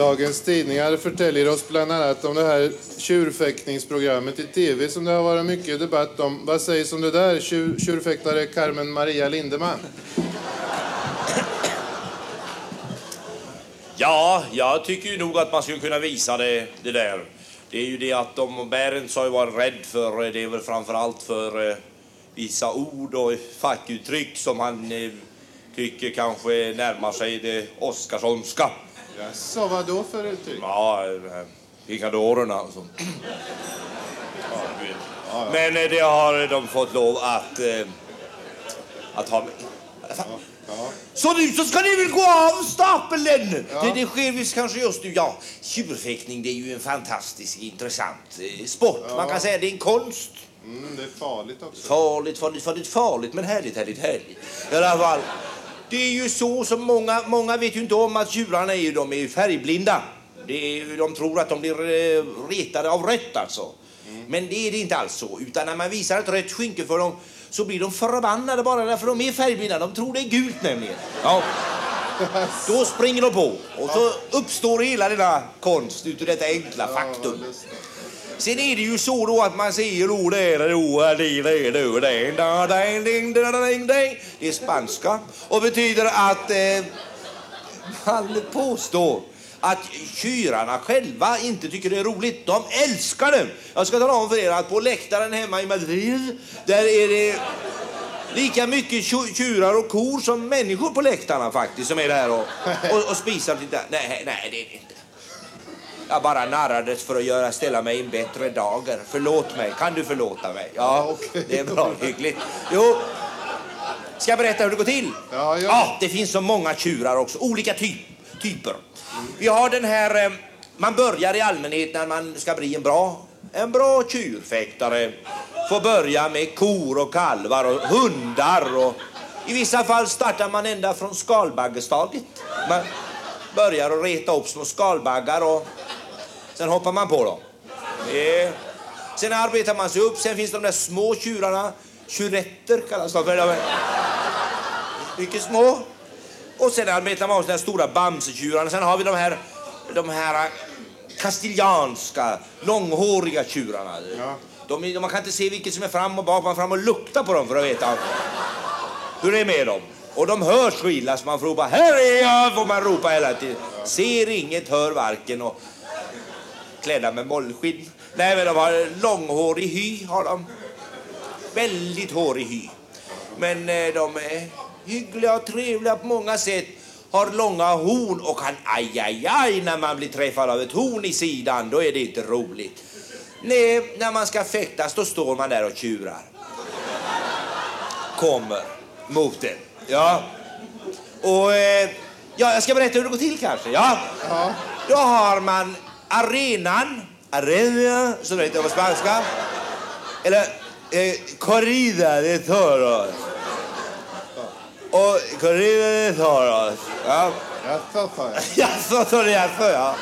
Dagens tidningar förtäljer oss bland annat om det här tjurfäktningsprogrammet i tv som det har varit mycket debatt om. Vad sägs om det där, tjur, tjurfäktare Carmen Maria Lindeman? Ja, jag tycker ju nog att man skulle kunna visa det, det där. Det är ju det att de Berents har ju varit rädd för, eh, det är väl framförallt för eh, vissa ord och fackuttryck som han eh, tycker kanske närmar sig det Oscarssonska. Så vad då för uttryck? Ja, eh, picadorerna och sånt. Ja. Men eh, det har de fått lov att, eh, att ha med. Så nu så ska ni väl gå av stapeln! Det, det sker visst kanske just nu. Ja, tjurfäktning det är ju en fantastisk intressant sport. Man kan säga det är en konst. Mm, det är farligt också. Farligt, farligt, farligt, farligt, men härligt, härligt, härligt. I alla fall, det är ju så som många, många vet ju inte om att tjurarna är, de är färgblinda. Det är, de tror att de blir eh, retade av rött alltså. Mm. Men det är det inte alls så, utan när man visar ett rött skynke för dem så blir de förbannade bara därför de är färgblinda. De tror det är gult nämligen. Ja. Då springer de på och så uppstår hela denna konst utav detta enkla faktum. Sen är det ju så då att man säger då det är spanska och betyder att eh, man påstår att tjurarna själva inte tycker det är roligt. De älskar det. Jag ska tala om för er att på läktaren hemma i Madrid där är det lika mycket tjurar och kor som människor på läktarna faktiskt som är där och, och, och spisar. Nej, nej, det är det inte. Jag bara narrades för att göra, ställa mig en bättre dager. Förlåt mig. Kan du förlåta mig? Ja, det är bra. Hyggligt. Jo, ska jag berätta hur det går till? Ja, ja. det finns så många tjurar också. Olika typ, typer. Vi har den här... eh, Man börjar i allmänhet när man ska bli en bra, en bra tjurfäktare. Får börja med kor och kalvar och hundar och i vissa fall startar man ända från skalbaggestadiet. Man börjar att reta upp små skalbaggar och sen hoppar man på dem. Eh, Sen arbetar man sig upp. Sen finns de där små tjurarna. Tjuretter kallas de för. De mycket små. Och sen arbetar man med de stora bamsetjurarna. Sen har vi de här, de här kastilianska, långhåriga tjurarna. De, är- man kan inte se vilket som är fram och bak. Man fram och lukta på dem för att veta hur det är med dem. Och de hörs så illa så man får ropa här är jag! får man ropa hela tiden. Ser inget, hör varken och klädda med mollskinn. Nej men de har långhårig hy har de. Väldigt hårig hy. Men eh, de är hyggliga och trevliga på många sätt. Har långa horn och kan aj, aj, aj när man blir träffad av ett horn i sidan. Då är det inte roligt. Nej, när man ska fäktas då står man där och tjurar. Kommer mot en. Ja. Och eh, ja, jag ska berätta hur det går till kanske. Ja. Då har man arenan, arena som det heter på spanska. Eller eh, corrida de toros. Och corrida de toros. Ja. Jaså, sa jag. Jaså, sa du jaså, ja.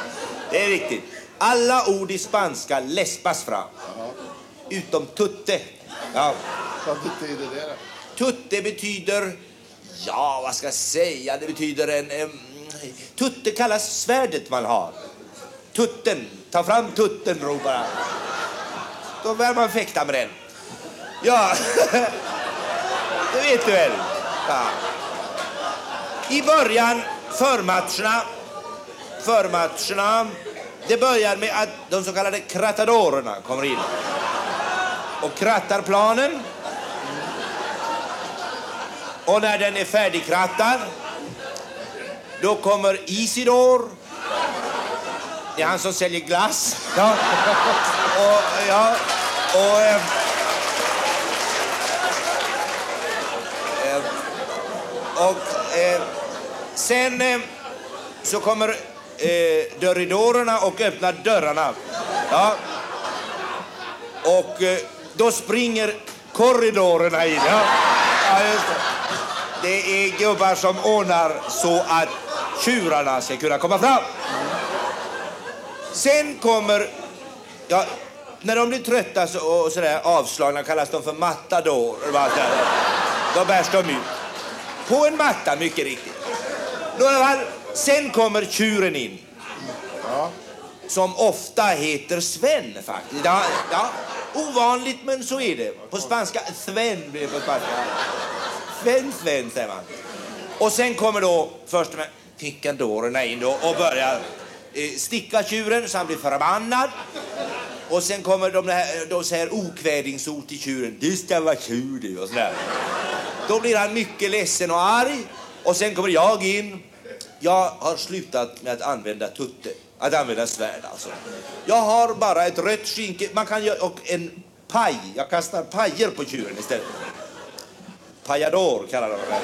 Det är riktigt. Alla ord i spanska läspas fram. Utom tutte. Ja. Vad betyder det då? Tutte betyder, ja vad ska jag säga, det betyder en... em, tutte kallas svärdet man har. Tutten, ta fram tutten ropar han. Då börjar man fäkta med den. Ja, det vet du väl? Ja. I början, förmatcherna, förmatcherna, det börjar med att de så kallade kratadorerna kommer in och krattar planen. Och när den är färdigkrattad, då kommer Isidor. Det är han som säljer glass. Ja. Och, ja, och, eh, eh, och eh, sen eh, så kommer eh, dörridorerna och öppnar dörrarna. Ja. Och eh, då springer korridorerna in. Ja. Ja, det. det är gubbar som ordnar så att tjurarna ska kunna komma fram. Sen kommer... Ja, när de blir trötta så, och sådär avslagna kallas de för matadorer. va. Då bärs de ut. På en matta, mycket riktigt. Sen kommer tjuren in. Ja. som ofta heter Sven faktiskt. Ja, ja, ovanligt men så är det. På spanska, Sven blir det på spanska. Sven, Sven säger man. Och sen kommer då först med picadorerna in då och börjar eh, sticka tjuren så han blir förbannad. Och sen kommer de här, de säger okvädingsord till tjuren. Du ska vara tjur du och sådär. Då blir han mycket ledsen och arg. Och sen kommer jag in. Jag har slutat med att använda tutte. Att använda svärd alltså. Jag har bara ett rött skinke. Man kan göra, och en paj. Jag kastar pajer på tjuren istället. Pajador kallar de det.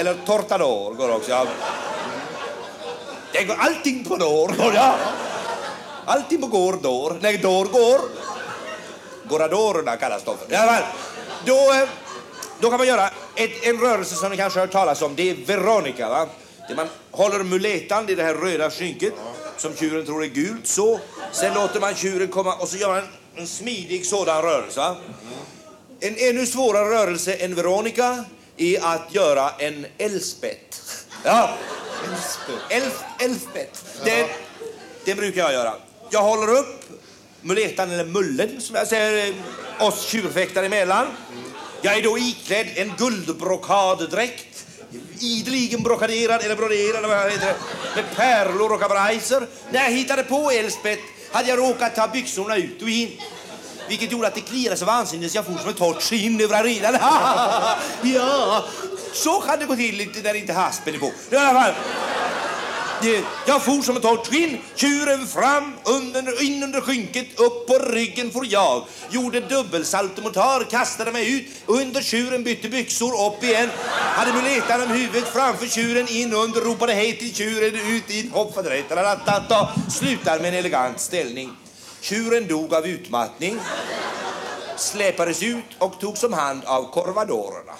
Eller tortador går också. Ja. Det går allting på dår. Ja. Allting på går, dår. Nej, dår går. Goradorerna kallas de för. Ja, då, eh, då kan man göra ett, en rörelse som ni kanske har hört talas om. Det är Veronica. Va? Det man håller muletan i det här röda skynket som tjuren tror är gult. Så. Sen låter man tjuren komma och så gör man en, en smidig sådan rörelse. Va? En ännu svårare rörelse än Veronica är att göra en Elspet. Ja, Elf, Elfbet. Det, det brukar jag göra. Jag håller upp muletan, eller mullen, som jag säger eh, oss tjurfäktare emellan. Jag är då iklädd en guldbrokaddräkt. Ideligen brokaderad, eller broderad, eller vad heter det, med pärlor och kabrajser. När jag hittade på Elspet hade jag råkat ta byxorna ut och in. Vilket gjorde att det kliade så vansinnigt så jag for som ett torrt skinn över arenan. ja, så kan det gå till lite när inte haspen är på. I alla fall. Jag for som ett torrt skinn, tjuren fram, under, in under skynket, upp på ryggen for jag. Gjorde dubbelsaltomortar, kastade mig ut, under tjuren bytte byxor, upp igen. Hade muletan om huvudet framför tjuren, in under, ropade hej till tjuren, ut, in, hoppade rätt, ratatata. Slutar med en elegant ställning. Tjuren dog av utmattning, släpades ut och togs om hand av korvadorerna.